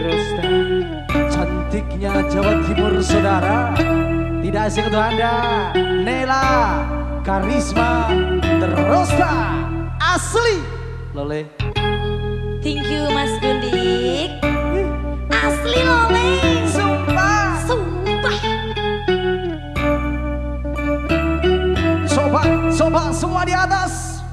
Rusta Cantiknya Jawa Timur saudara. Tidak asing untuk anda. Nela Karisma Terusta Asli. Lole. Thank you Mas Gundik. Asli Lole. Sumpah. Sumpah. Sobat, sobat semua di atas.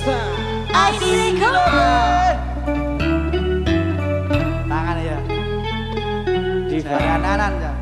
Pesta iya. Tangan ya. Di bagian kanan ya.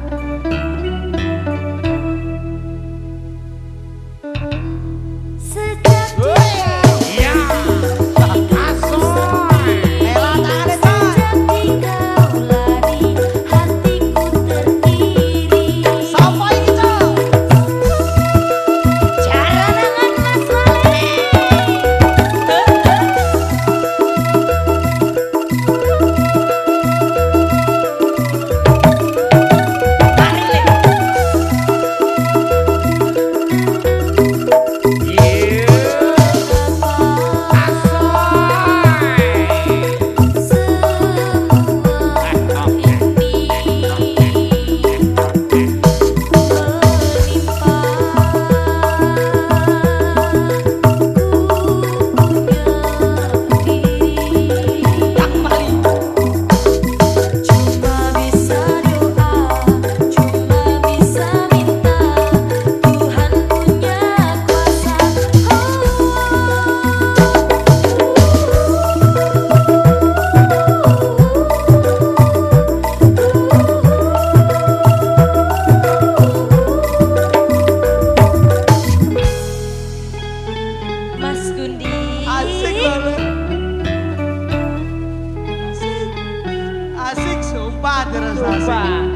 Gundi. Asik banget. Asik, asik sumpah terus asik.